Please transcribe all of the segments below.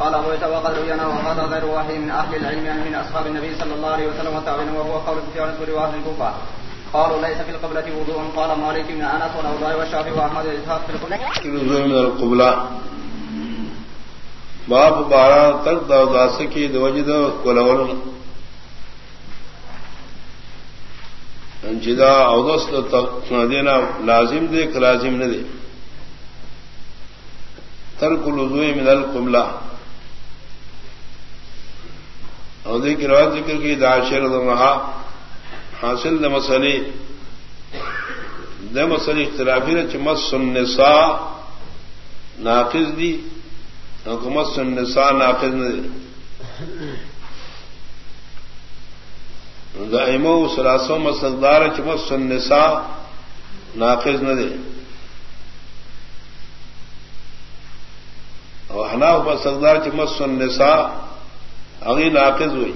قال ابو عيسى وقد روينا وهذا غير واحد من اهل العلم يعني من اصحاب النبي صلى الله عليه وسلم وتابعين وهو قول في عن روايه الكوفه قالوا ليس في القبلة وضوء. قال مالك بن انس والاوزاعي والشافعي واحمد الاسحاق في القبلة. الوضوء من القبلة. باب بارہ تک دا داس کی دوجد کولول. جدا اودس دینا لازم دے کہ لازم نہ دے ترک الوضوء من القبلہ عہدے کی روایت ذکر کی داشر رہا حاصل د مسئلے د مسئلے اختلافی نے چمس النساء ناقص دی حکمت النساء ناقص نہ دی دائمو سلاسو مسلدار چمس النساء ناقص نہ دے اور حناف مسلدار چمس النساء اگی ناقص ہوئی۔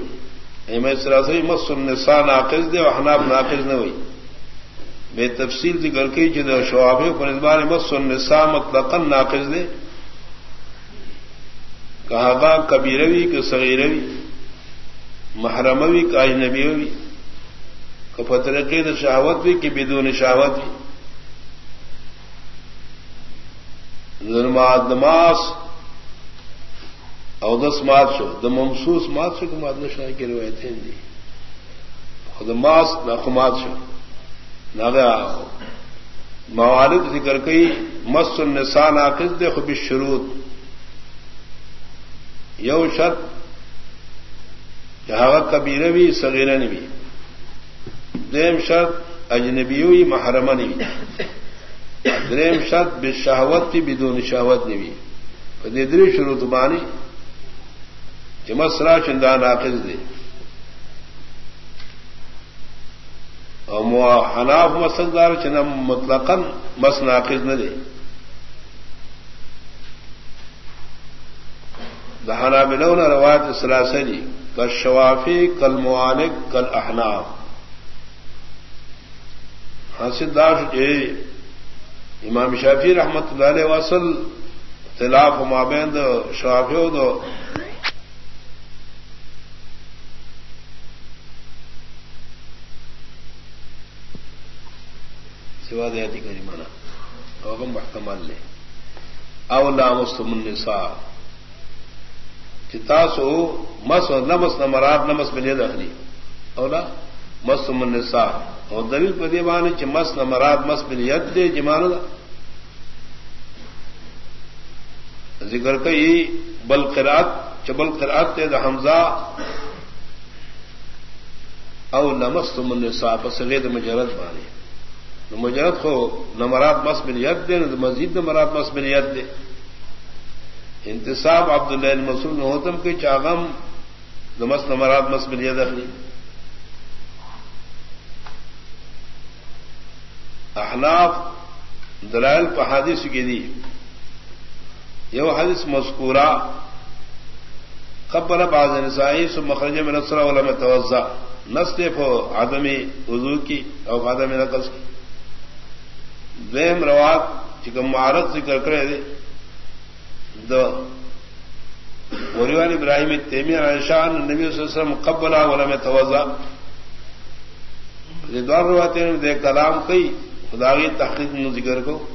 میں سراسری مس النساء ناقص دے اور حناف ناقص نہ ہوئی۔ بے تفصیل ذکر کی جد شعاب پر اسبار مس النساء مطلقا ناقص دے۔ کہا گا کبیروی کہ صغیروی محرموی کا اجنبی ہوئی کہ فترقی شہوت بھی کہ بدون شہوت بھی۔ ظلمات نماز او دس مات شو، د ممسوس مات شو کمات نشا کی روایتیں دی. خود ماس نہ خمات شو. نہ موالد ذکر کئی مس النساء ناقص دے خب شروط یو شرط جہاں کبیر بھی سغیرن بھی دیم شرط اجنبی ہوئی محرمن بھی دریم شرط بشاوت بھی بدون شاوت نے بھی دری شروط بانی مسرا چندا ناقص دے۔ اور حناف مسلدار چنم مطلقن مس ناقص نہ دے۔ دہانا بلون روایت سلاسلی کل شوافی کل معالک کل احناف حاصل ہاں جے امام شافی رحمت اللہ علیہ وسل خلاف مابین دو شوافی دو سوا دیاتی جی کری مانا۔ اوغم محکمال لے اولا مستم النساء۔ چتاسو مس نمس نمرات نمس بلے دخلی اولا مستم النساء۔ اور دلیل پر دیوان چ مس نمرات مس بل ید دے جی جمان ذکر کئی بل قرات چبل قرات تے حمزہ۔ او لمستم النساء پس غید مجرد بانی مجرد خو نمرات مس ید دے، نہ مزید نمرات مس ید دے۔ انتصاب عبد اللہ مسود ہوتم کے چاغم نمس نمرات مس ید اخلی۔ احناف دلائل پہادث کی دی۔ یہ حدیث مذکورہ قبل بعض نسائی سو مخرج میں نصر علم توزہ نسل فو آدمی وضو کی اور آدمی نقص کی۔ دیم روات چکم مہارت ذکر کرے دے۔ دو موریوان ابراہیم تیمی عشان نبی صلی اللہ علیہ وسلم قبلا ولا میں توزا دوار رواتیں دے کلام کئی خداغی تحقیق نو ذکر کو۔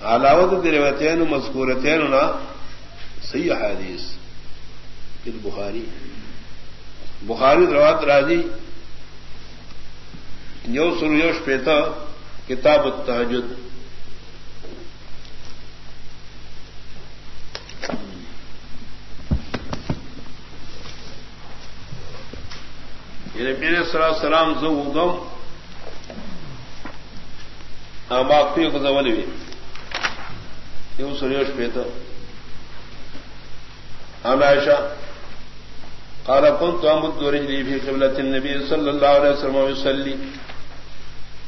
علاوت دے رواتین مذکورتین نا، صحیح حدیث، پھر بخاری۔ بخاری روات راضی، یو سرویوش پیتا۔ کتاب التحجد یعنی میرے سرا سلام زو گم باقی کو زول بھی یہ سریش پیتا ہم عائشہ قال كنت أمد رجلي في قبلة النبي صلى الله عليه وسلم ويصلي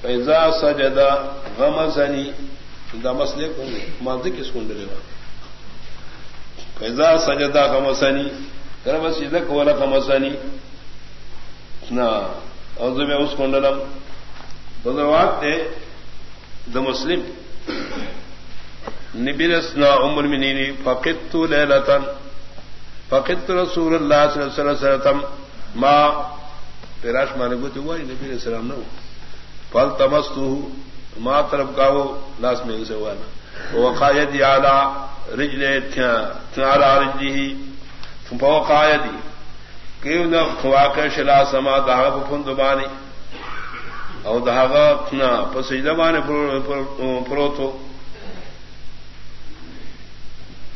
فیضا سجدا غمزنی دا مسئلے کو مانتے کس کو ڈرے گا۔ فیضا سجدا غمسنی کر بس یہ کولا غمسنی نہ اور میں اس کنڈلم بدروات نے دا مسلم۔ نبیرس نا نبرسنا ام المنینی فقدت لیلتن فقدت رسول اللہ صلی اللہ علیہ وسلم۔ ما، پیراش مانے گوتی ہوا نبی علیہ السلام نو فل تمستو ما طرف کا وہ لاس میں اسے ہوا نا۔ وقایدی علا رجلے تھنالا رجلی فوقایدی کیوں نہ واقع شلا سما دہا پفندبانی او دہاغا پسجدبانی پروتو۔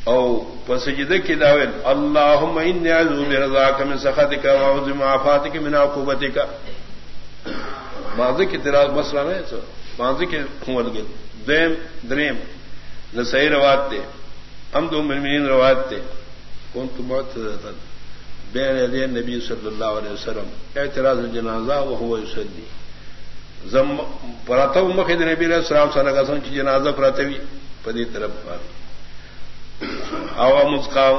او پسجد کی داول اللهم اني اعوذ برضاك من سخطك واعوذ بمعافاتك من عقوبتك ماضی کی تراز مسئلہ نہیں سو ماضی کے کھول گئے دیم دریم. نہ صحیح روایت تھے ہم دو مرمین روایت تھے کون تو بہت بین علی نبی صلی اللہ علیہ وسلم. اعتراض الجنازہ وہ ہوا یصلی. زم پراتو مخد نبی علیہ السلام صلی اللہ علیہ وسلم کی جنازہ پراتوی پدی طرف پاری او مسکاو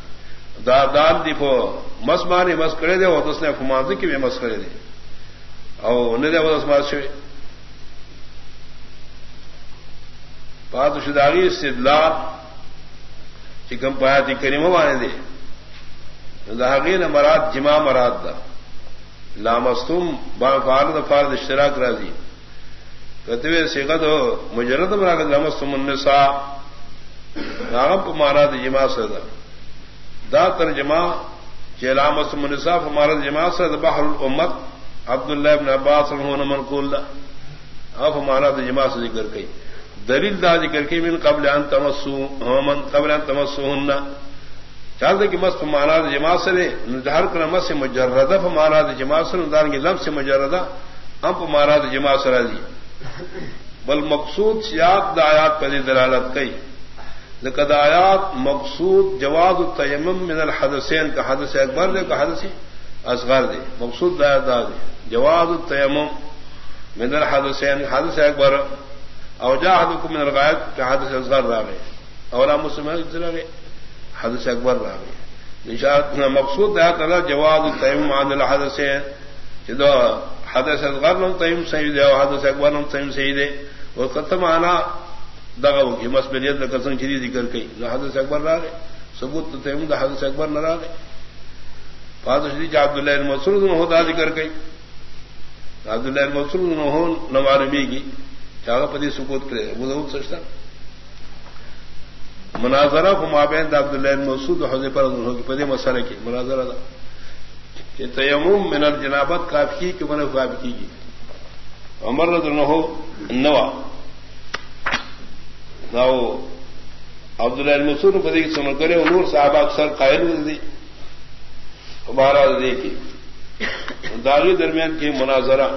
دادال دی پو مس مانی مس کرے دے وہ اس نے فمان کی بھی مس کرے دے۔ او نے دے وہ اسمار شوی پات شداغی استدلال چکم پایا تھی کریمہ مانے دے۔ دہاگی نے مراد جمع مراد دا۔ لامستم با فارد فارد اشتراک راضی کتوے سیگت ہو، مجرد مراغت لامستم النساء۔ ناغم مارا جمع سدا دا ترجمہ چیلام منصاف ہمارا جمع سد بحر الامت عبد اللہ ابن عباس رحمہ منقول دا۔ اب ہمارا جمع سے ذکر کئی۔ دلیل دا ذکر کی من قبل ان تمسو من قبل ان تمسو ہن چاہتے کہ مست مانا جمع سے ہر کر مس سے مجردہ ہمارا جمع سے دار کی لفظ سے مجردہ۔ امپ مارا جمع سرا دی بل مقصود سیاق دا آیات پر دلالت کئی۔ لقد آیات مقصود جواز التیمم من الحدثین کا حدث اکبر دے کا حدث اصغر دے. مقصود دا دا دے. جواز التیمم من الحدثین، حدث اکبر. او جاہدکم من الغائب کا حدث اصغر را گئے. اولا مسلم حدث ہے حدث اکبر را گئے. مقصود دا تعالی جواز التیمم عن الحدثین. جدو حدث اصغر نم تیم سید ہے حدث اکبر نم تیم سید ہے وہ ختم آنا دغه وکي. مسبلیت د کسن چې ذکر کوي. نو حدیث اکبر راغی. ثبوت ته هم د حدیث اکبر نه راغی. فاضل شدی عبد الله بن مسعود نو دا ذکر کوي. عبد الله بن مسعود نو هو نو معلومیږي چاغه په دې سکوت کړي ابو داود سشتا مناظره کو مابین د عبد الله بن مسعود او حذیفه رضی الله عنه په دې مسله کې مناظره ده. چې تیمم من الجنابت کافی کې منه کافی کیږي. عمر رضی الله عنه نو عبد اللہ المسور پتی سمر کرے نور صاحب اکثر قائل دی ہمارا دے کی داغی درمیان کی مناظرہ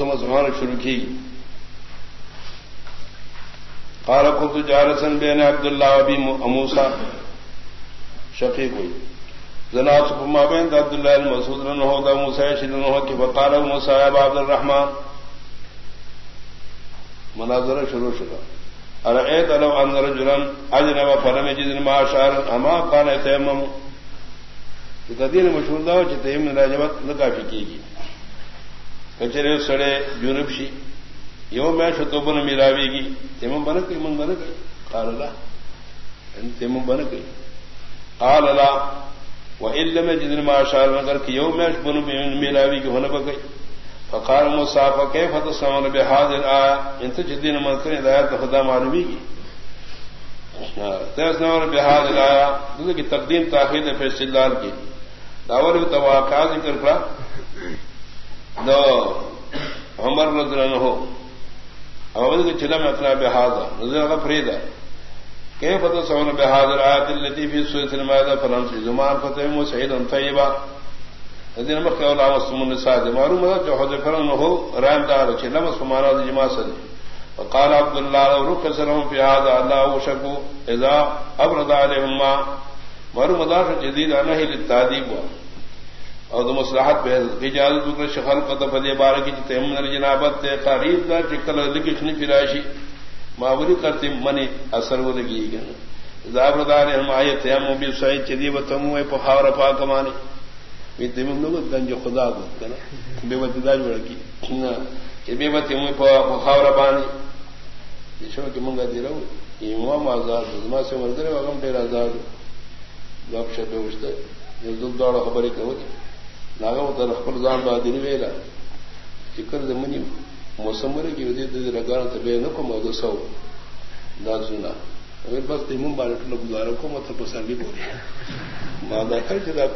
نایو پر شروع کی۔ قال قلت جارسن بین عبداللہ ابی اموسا شفیق ہوئی۔ زنات ما بین عبداللہ المسعود رنہو دا موسیٰ شدنہو کی فقال موسیٰ عبد الرحمن مناظر شروع شروع ارأيت لو أن رجلا أجنب فلم يجد ما شعر أما كان يتيمم تدين مشهور ده وتيمم راجبت نكافي کیږي کچرے سڑے جنوب شی یو میں شتو بن میراوی گی تیم بن گئی من بن گئی، قال اللہ یعنی تیم بن گئی۔ قال اللہ وہ علم جدن ماشال مگر کہ یو میں بن میلاوی کی ہونے بگئی فقار مصاف کے فتح سمن بحاد آیا انت جدین مکر ہدایت خدا معلومی کی۔ بحاد آیا کی تقدیم تاخیر فیصلال کی۔ داور تو تواقع ذکر کرا دو عمر رضی ہو اول کے چلم اپنا بحاد نظر فریدا کہ فتح سمن بحاد آیت اللطیفی سوئے سلمہ فرنسی زمان فتح مو سعید طیبہ دین مخ کے علماء سمون ساتھ معلوم ہے جو حضرت فرن ہو رحم دار چھ لمس فمانا دی جما سد وقال عبد الله لو رك سلام في هذا الله وشكو اذا ابرد عليهم ما معلوم دار جدید انہ للتادیب اور مصلحت بہ اجازت بکر شخل قد فدی بارک کی تیمن جنابت تے قریب دا ٹکل لکھنی فراشی معمولی کرتے منی اثر وہ لگی گئے اذا ابرد عليهم ایت ہم بھی سعید چدی و تم تمو پخاور پاک مانی گنج خدا کو بے بتی دار بڑکی بے بتی مخاور بانی شو کہ منگا دی رہو امام آزاد ما سے مردر وغم ډیر آزاد گپ شپ وشته یو دل دوړه خبرې کوي ناغه ته خپل ځان باندې ویلا چې کړ د منی موسم لري کې دې دې رګان ته به نه کوم او سو. دا زونه اوی بس تیمون باندې ټول گزاره کوم ته په سر دی پوری ما دا کړ چې دا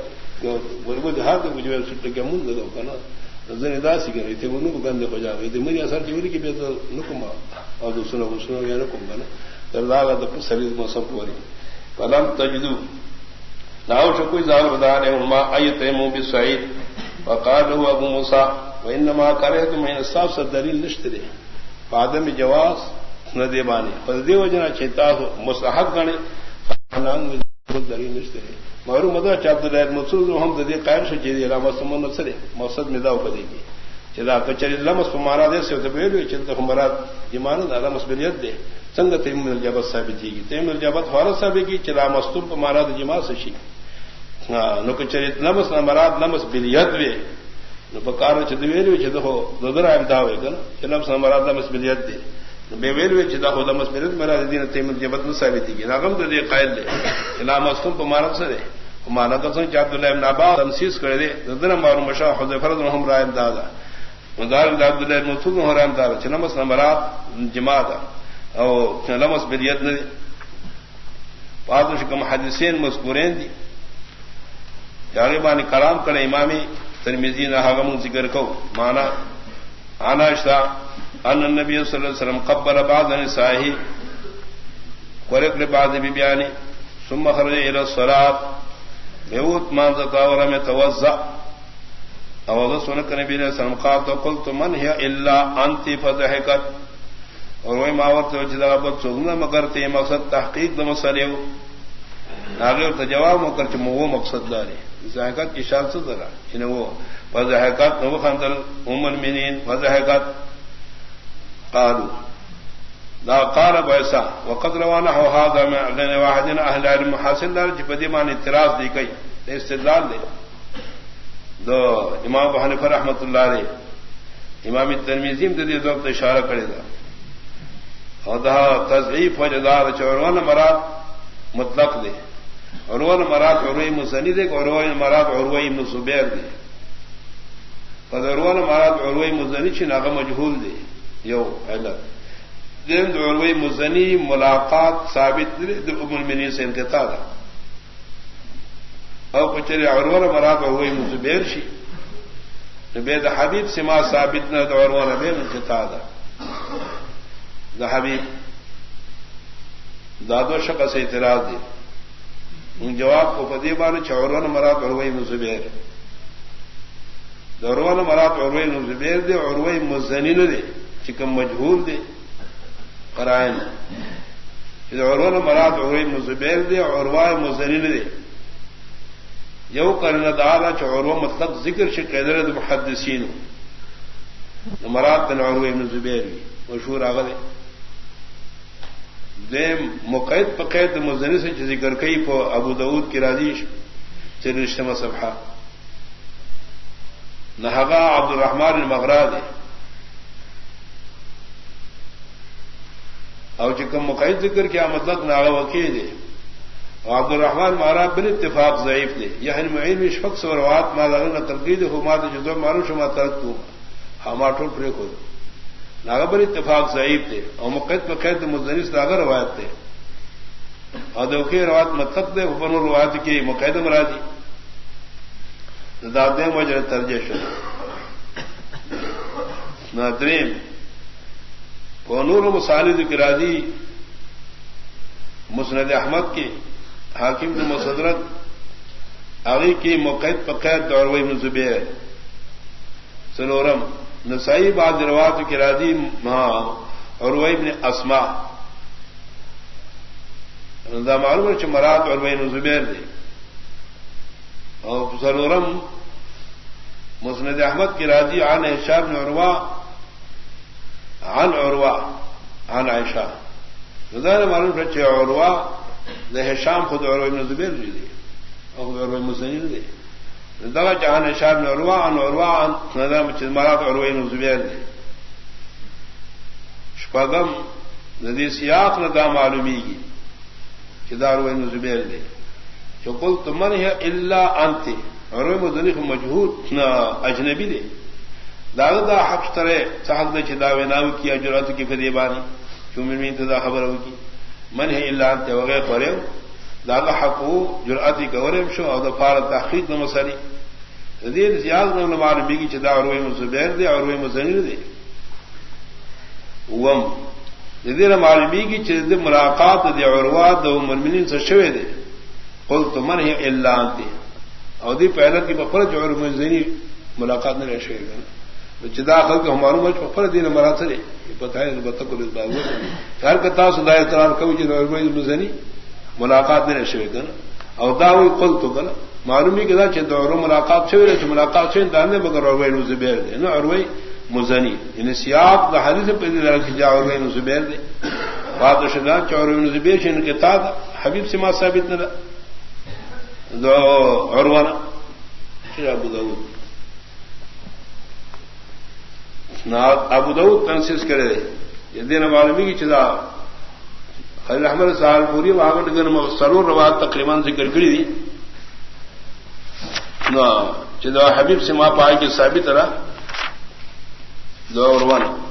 وربو د هغه مجبور سټ کې مونږ دغه کنه ځنه داسې کوي ته ونه کو ګنده خو جاوي د مری اثر دی کې به ته نکوم او د سنو وسنو یا نکوم کنه تر دا د سړي موسم پوري فلم تجدو. ناو شو کوئی زال بدانے ما ایت مو بسعید وقال ابو موسی وانما کرهت من الصاف سے دلیل نشته دي آدم جواز نہ دے بانی پر دیو جنا چتا مستحق گنے فنان دلیل نشته دي معلوم مدا چاپ دلائل مقصود ہم ددی قائم سے جی علامہ سمون نصرے مقصد مدا پدی کی چلا کچری لمس مارا دے سے تو بیل چلتا مراد ایمان دا لمس بریت دے۔ سنگ تیم الجبت ثابت کی تیم الجبت فارس ثابت کی چلا مستور مارا دے جما سے شی۔ نو کچری لمس نہ مراد لمس بریت وے نو پکار چد ویل چد ہو ددر ایم دا وے کنا چلم سن مراد لمس بریت دے بے ویل وے چدا ہو لمس بریت مراد دین تیم الجبت ثابت کی ناغم دے قائل دے چلا مستور مارا سے دے مانا کسن چاہت اللہ ابن عباس تنسیس کرے دے دن مارو مشا حذیفر رحم رائم دادا مدار عبد اللہ ابن مسعود ہو رحم دادا چنمس نمرات جماع دا او چنمس بریت نے پادش کم حدیثین مذکورین دی جاگے بانی کلام کرے امامی ترمیزی نہ حغم ذکر کو مانا آنا اشتا ان النبی صلی اللہ علیہ وسلم قبل بعض نسائه ورق لبعض ببیانی ثم خرج الى الصلاه میوت مان زکاورا میں توزع او سن کر نبی نے سلام قال تو قلت من هي الا انت فضحكت اور وہ ماوت تو جدا بت سونا مگر تے مقصد تحقیق د مسئلے آگے تو جواب مو کر چ مقصد دارے ذہقت کی شان سے ذرا ان وہ فضحكت نو خندل ام المؤمنین فضحكت قالوا دا قال بيسا وقد روانا هو هذا من غير واحد اهل العلم حاصل دار جبدي جی مان اعتراض دی گئی. استدلال دے. دو امام ابو حنیفہ رحمۃ اللہ علیہ، امام ترمذی نے دی دو اشارہ کرے دا. اور دا تضعیف وجدار چورون مراد مطلق دے. عروہ مراد عروہ مسنی دے عروہ مراد عروہ ابن زبیر دے قد عروہ مراد عروہ مزنی چھ ناغ مجہول دے یو علت دروئی مزنی ملاقات ثابت امنی سے انتہا تھا اور کچرے اور مراد ہوئی مزبیر شی بے دا حبیب سما ثابت نہ اور بے انتہا تھا دا حبیب. دادو شک سے اعتراض دی ان جواب کو پدی بان چورون مراد اور مزبیر. دورون مراد اور مزبیر دے اور وہی مزنی دے، چکم مجہور دے، قرائن. عرون مراد عروی مزبیر دے عروائے مزرین دے. یو کرنا دارا چ عرو مطلب ذکر سے قیدر محدثین مراد بن عروی مزبیر مشہور آگے دے مقید پقید مزنی سے ذکر کئی پو ابو دعود کی راجیش سے رشتہ صفحہ۔ نہگا عبد الرحمان المغرا دے اور چکم مقید ذکر کیا مطلب ناغ وکی دے عبد الرحمان مارا بن اتفاق ضعیف دے یعنی معین شخص اور وات ما لگن تلقید ہو ما جو مارو شما ترک تو۔ ہما ٹھول پرے کو بن اتفاق ضعیف دے اور مقید مقید مزنس داغ روایت دے اور دوکے روایت مطلب دے بن روایت کی مقید مرادی دادے مجر ترجیح شد نادرین نور مسالد گرادی مسند احمد کی حاکم نے مسدرت علی کی مقید پقید اور وہی منصوبے سنورم نسائی باد روات کی راضی ماں اور وہی نے اسما معلوم ہے مراد اور وہی نزبیر دے۔ اور سنورم مسند احمد کی راضی عن شاب نے عروا عن عروا عن عائشہ۔ معلوم ہے رچے عروا شام خود اور زبیر جی دے۔ اور مسنین دے۔ دغا جہان شام نے اروا ان اروا نظام چمارات اور زبیر دے شپاگم ندی سیاق نہ دا معلومی کی چدار زبیر دے جو کل تمن ہے اللہ انتے اور مدنی مجہور نہ اجنبی دے داغ دا حق ترے چاہت دے چدا نام کیا جرات کی فدی بانی کیوں میں انتظا خبر ہوگی من ہے اللہ انت؟ وغیر کرے دادا حقو جرأتی کورم شو او دفار تحقیق نہ مسری دید زیاد نہ نمار بیگی چدا اور وہ مزبیر دے اور مزنیر دے وم. دید نمار بیگی چد ملاقات دے عروا دو مرمنین سے شوے دے قل تو من ہے اللہ انت. او دی. پہلے کی بفر جو اور مزنی ملاقات نہ رہ شوے گا چدا خل کے ہماروں میں فر دین مرا سرے بتائے بتکو ہر کتا سدائے سدا اعتراض کو جی مزنی ملاقات نہیں رشے گن او دا وی قل تو گن معلومی کدا چ دور ملاقات چھوی رچ ملاقات چھین دانے مگر اور وی زبیر دے، نو اور مزنی۔ ان سیاق دا حدیث پہ دی درک جا اور وی زبیر دے۔ بات شدا چ اور وی زبیر شن کے تا حبیب سے ما ثابت نہ دو اور وانا ابو داؤد ابو دعود تنسیز کرے دے۔ یہ دین معلومی کی چدا خلیل احمد سال پوری وہاں گن سرور روات تقریباً ذکر کری دی۔ چدا حبیب سے ماں پائے کہ ثابت رہا دو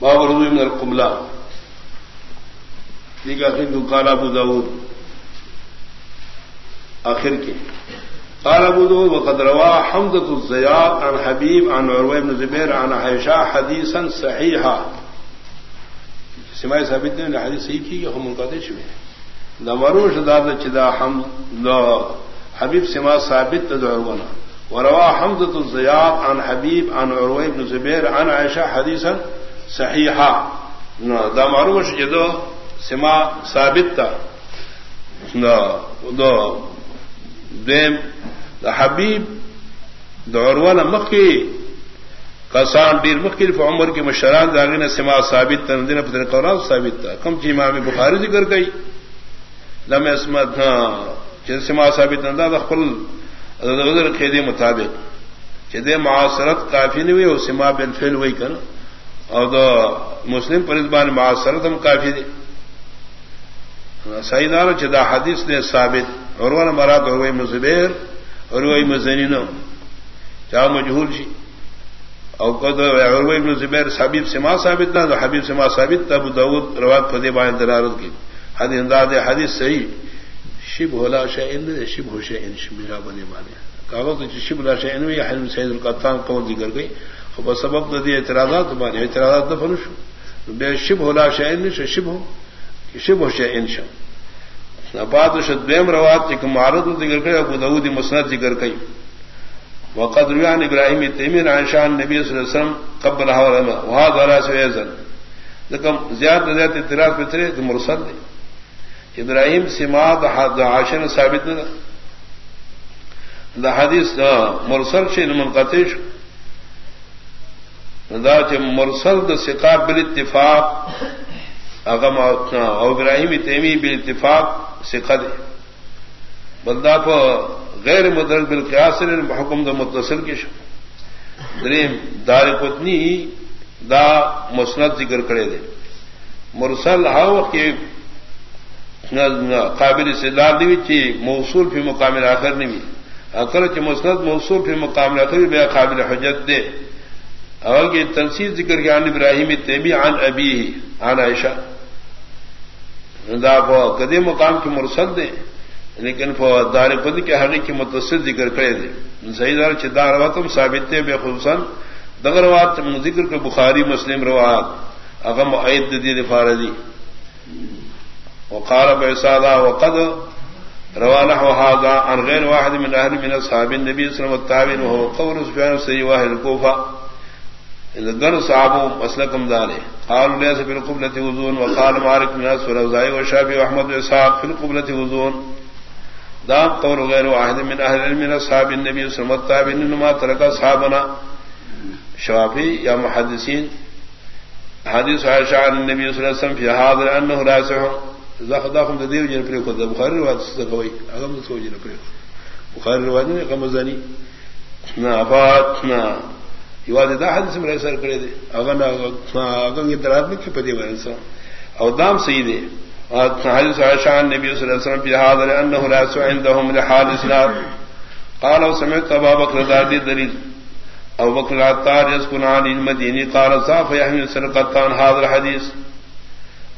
باب رضو من القملہ اور ون قال ابو داود، آخر کے۔ قال ابو داود، وقد روا حمدة الزيات عن حبيب عن عروة بن زبير عن عائشة حديثا صحيحا سماعي ثابت نے حدیث صحیح کی ہم ان کا دے چوے دا مروش داد چدا حمد دا حبیب سما ثابت دعونا وروا حمدة الزيات عن حبيب عن عروة بن زبير عن عائشة حديثا صحيحا دا مروش جدو سما ثابت تھا دیم دا حبیب دورون مکی کسان دیر مختلف عمر کی مشران داغین سما ثابت پتر قرآن ثابت تھا کم چی امام بخاری ذکر گئی لم اسمت سما ثابت نہ خل غزر قیدی مطابق. چدے معاصرت کافی نہیں ہوئی اور سما بن فیل ہوئی کر اور دو مسلم پرزبان معاصرت ہم کافی دے سعیدار چدا حدیث نے ثابت۔ اور وہ مراد اور وہی مزبیر اور وہی مزنین چاہ مجہور جی اور وہی مزبیر حبیب سما ثابت نہ، حبیب سما ثابت تب دعود رواد فتح بان دلالت کی۔ حد انداز حدیث صحیح۔ شب ہولا شہن شب ہو شہن شبرا بنے مانے کہا تو شب لا شہن میں حلم سید القطان قول ذکر گئی۔ اور سبب نہ دیے اعتراضات مانے اعتراضات نہ فنش بے شب ہو ہولا شہن شب ہو شب ہو شے انشا نبات شدیم روات ایک معرض ذکر کئی ابو دعود مسند ذکر کئی وقد روان ابراہیم تیمین عائشان نبی صلی اللہ علیہ وسلم قبل حول وہاں ذرا سے ایزن زیادہ زیادہ اطلاع پترے تو مرسل دے ابراہیم سماعت آشن ثابت نہ دا حدیث مرسل سے منقطش دا مرسل دا سکا بل اتفاق اغم ابراہیم تیمی بل اتفاق سکھا دے بلدا پا غیر مدرک بالقیاس حکم دا متصل کی شو دریم، دار پتنی دا مسنت ذکر کرے دے مرسل ہاؤ کے قابل سے دار دی چی موصول فی مقام آخر نہیں اکر چ مسنت موصول فی مقام آخر بے قابل حجت دے اول کی تنصیب ذکر کے عن ابراہیم تیمی، عن ابی عن عائشہ۔ دا کدے مقام کی مرسل دے، لیکن دار پد کے حقی کی متصل ذکر کرے دے۔ صحیح دار چدار وطم ثابت بے خصوصاً دغروات ذکر کے بخاری مسلم روات اغم عید دی۔ فاردی وقال بإسادة وقد روانه هذا عن غير واحد من أهل من أصحاب النبي صلى الله عليه وسلم والتابعين وهو قول سبحانه سيئ واحد الكوفة إذا قال صحابه مسلكم داره قالوا ليس في القبلة وزون وقال مالك من أسفل أوزائي وشافي وأحمد وإسحاق في القبلة وزون دام قول غير واحد من أهل من أصحاب النبي صلى الله عليه وسلم والتابعين إنما ترك أصحابنا۔ شافي يا محدثين حديث عائشة عن النبي صلى الله عليه وسلم في هذا أنه راسح دیو جن پر کو بخاری روایت سے کوئی اگم سو جن پر بخاری روایت نے کمزانی نہ افات نہ یواد دا حدیث سر درات پدی او دام سید ہے حدیث عائشہ نبی صلی وسلم انه لا عندهم لحال اسلام. قال ابا بکر دلیل. بکر يسكن عن المدينه قال صاف يحمل سرقتان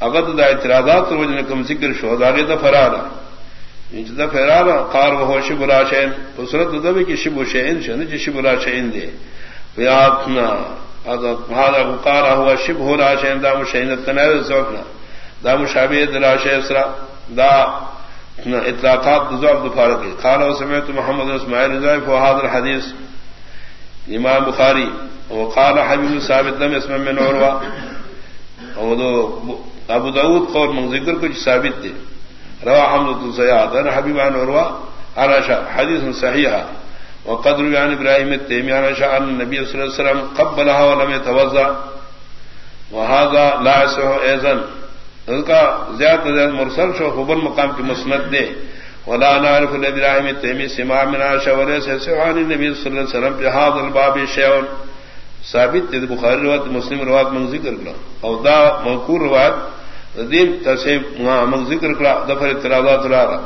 اگر دا اعتراضات کم ذکر شو فرارا. یعنی فرارا، قار وہ شین فسرت دبی کی شین شن جی شین دے. ویاتنا هذا قال هو شبه لا شيء دا مشين التناول زوفنا دا مشابه لا شيء اسرا دا اطلاقات ذوق دفارق قال وسمعت محمد اسماعيل ضعيف هذا الحديث امام بخاري وقال حبيب ثابت لم يسمع من عروه ابو داود قول من ذکر کچھ ثابت دے۔ روا حمد الزیاد انا حبیبان عروا عرشا حدیث صحیحا وقدر عن ابراہیم التیمی عرشا ان نبی صلی اللہ علیہ وسلم قبلها ولم يتوضا وهذا لا يصح ايضا کا زیادہ زیادہ مرسل شو خبر مقام کی مسند دے ولا نعرف الابراهيم التيمي سماع من عائشة وليس سعان النبي صلى الله عليه وسلم في هذا الباب شيء ثابت تے بخاری روایت، مسلم روایت من ذکر کرا او دا منقور روایت دین تصیب من ذکر کرا دفر اعتراضات را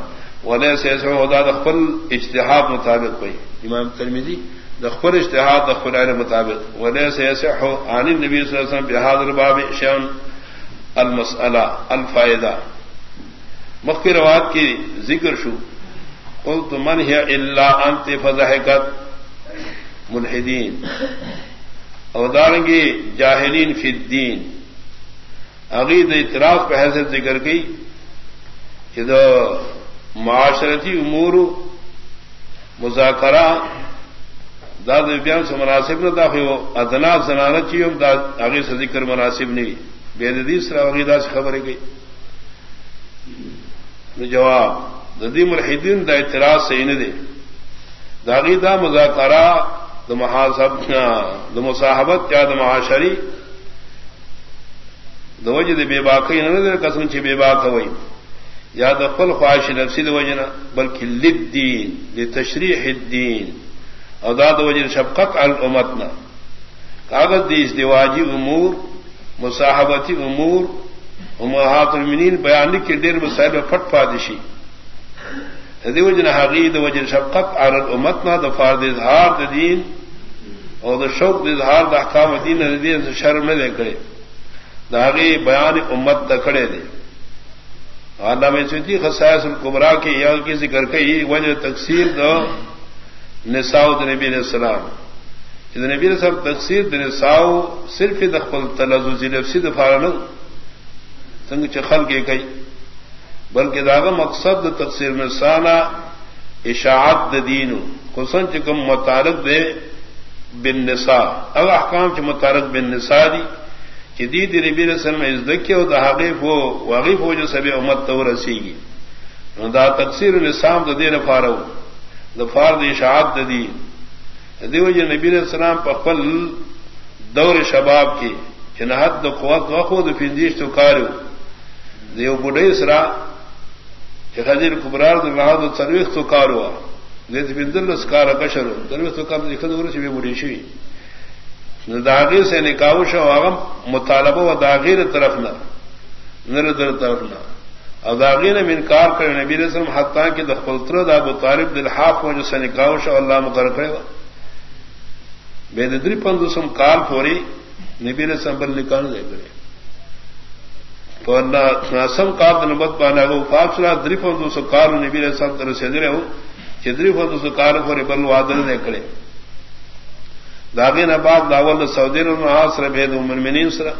ولے سے سو دا دخل اجتہاد مطابق کوئی امام ترمذی دخل اجتہاد دخل عین مطابق۔ ولے سے صح عن النبي صلی اللہ علیہ وسلم بهذا الباب شان المسألہ الفائدہ۔ مخی روایت کی ذکر شو۔ قلت من هي الا انت فضحكت ملحدین۔ اودارنگی جاہلین فی الدین۔ عقید اعتراف پہ حیثیت ذکر گئی کہ معاشرتی امور مذاکرہ داد بیان سے مناسب نہ داخل ہو ادنا زنانہ چاہیے داد آگے سے ذکر مناسب نہیں بے ددی سر عقیدہ سے خبر گئی جواب ددیم الحدین دا اعتراض سے ان دے داغیدہ مذاکرہ محاسب د مصاحبت کیا د معاشری دوج د بے باقی نہ دے قسم چی بے باک ہوئی یا د خپل خواہش نفسی د وجنا بلکہ للدین، لتشریح الدین. او دا د وجن شفقت علی امتنا کاغذ دی ازدواجی امور مصاحبتی امور امہات المنین بیان کے دیر مسائل پھٹ پادشی دیو جن حقید وجن شفقت علی امتنا دفار اظہار دین اور دا شوق اظہار دا حکام دین دین سے شرم نہ دے کرے داغی بیان امت دا کھڑے دے علامہ سیدی خصائص القبرا کے یا کی ذکر کئی، وجہ تقسیر دو نساء نبی علیہ السلام۔ نبی علیہ السلام تقسیر د صرف دخل تلزز نفسی دفارن سنگ چخل کے کئی۔ بلکہ داغا مقصد تقسیر نسانا اشاعت دین خسن چکم متعلق دے بن نسا اگر احکام کے متعلق بن نسا دی۔ جدید نبی رسل میں ازدکی و دحقیف ہو وغیف ہو جو سبھی امت تو رسی گی دا تقسیر الاسلام دا دین فارو دا فار دا اشاعت دا دی دیو جو نبی علیہ السلام پا قل دور شباب کی جنہت دا قوت وقو دا فندیش تو کارو دیو بڑے اسرا کہ خجر کبرار دا لحاظ دا سرویخ تو کارو دیت فندل اسکار کشرو سرویخ تو کارو دیکھا دا ورسی بھی بڑی شوی. داغیر سے نکاوش و اغم مطالبہ و داغیر طرف نہ نر در طرف نہ اور داغیر میں انکار کرے نبی رسم حتان کی دخلتر دا ابو طالب دلحاف ہو جو سے نکاوش اللہ مقرر کرے گا بے ددری پندسم کار پوری نبی رسم بل نکال دے کرے ناسم کار نبت پانا گو فاصلہ دری پندس کار نبی رسم در سے درے ہو چدری پندس کار پوری بل وادر دے کرے داغین آباد داول سعودین سر بید المنین سر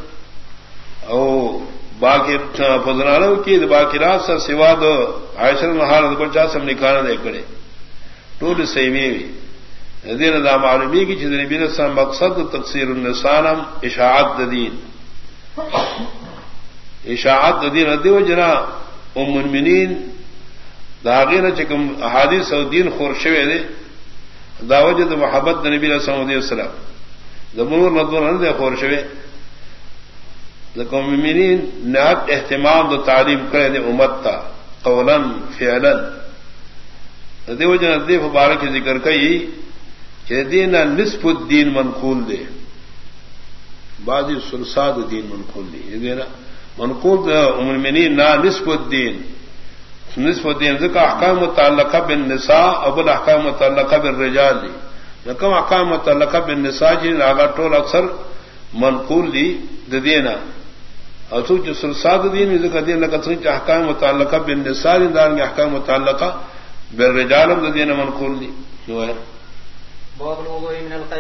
او باقی فضرانو کی باقی رات سر سوا دو عائشر نہار بچا سب نکالا دے کرے ٹول سیمی دین دا معلومی کی چیز نبی رسم مقصد تقسیر النسانم اشاعت دین. اشاعت دین ادیو جنا ام المنین داغین چکم احادیث او دین خورشوے دے داوج د محبت د نبی علیہ السلام علیہ السلام دمور ندون دے خور شوے قوم منین نعت اہتمام دو تعلیم کرے دے امت تا قولا فعلا دیو جن دی مبارک ذکر کئی کہ دین نصف الدین منقول دے بعضی سلساد دین منقول دی. یعنی یہ دینا منقول دے ام المنین نا نصف الدین. نصف الدین ذکر احکام متعلقہ بالنساء ابو الاحکام متعلقہ بالرجال دی۔ کم احکام متعلقہ بالنساء جی آگا ٹول اکثر منقول دی دینا۔ اور سوچ سلساد دین ذکر دین لگا سوچ احکام متعلقہ بالنساء دین دار میں احکام متعلقہ بالرجال دینا منقول دی۔ جو ہے۔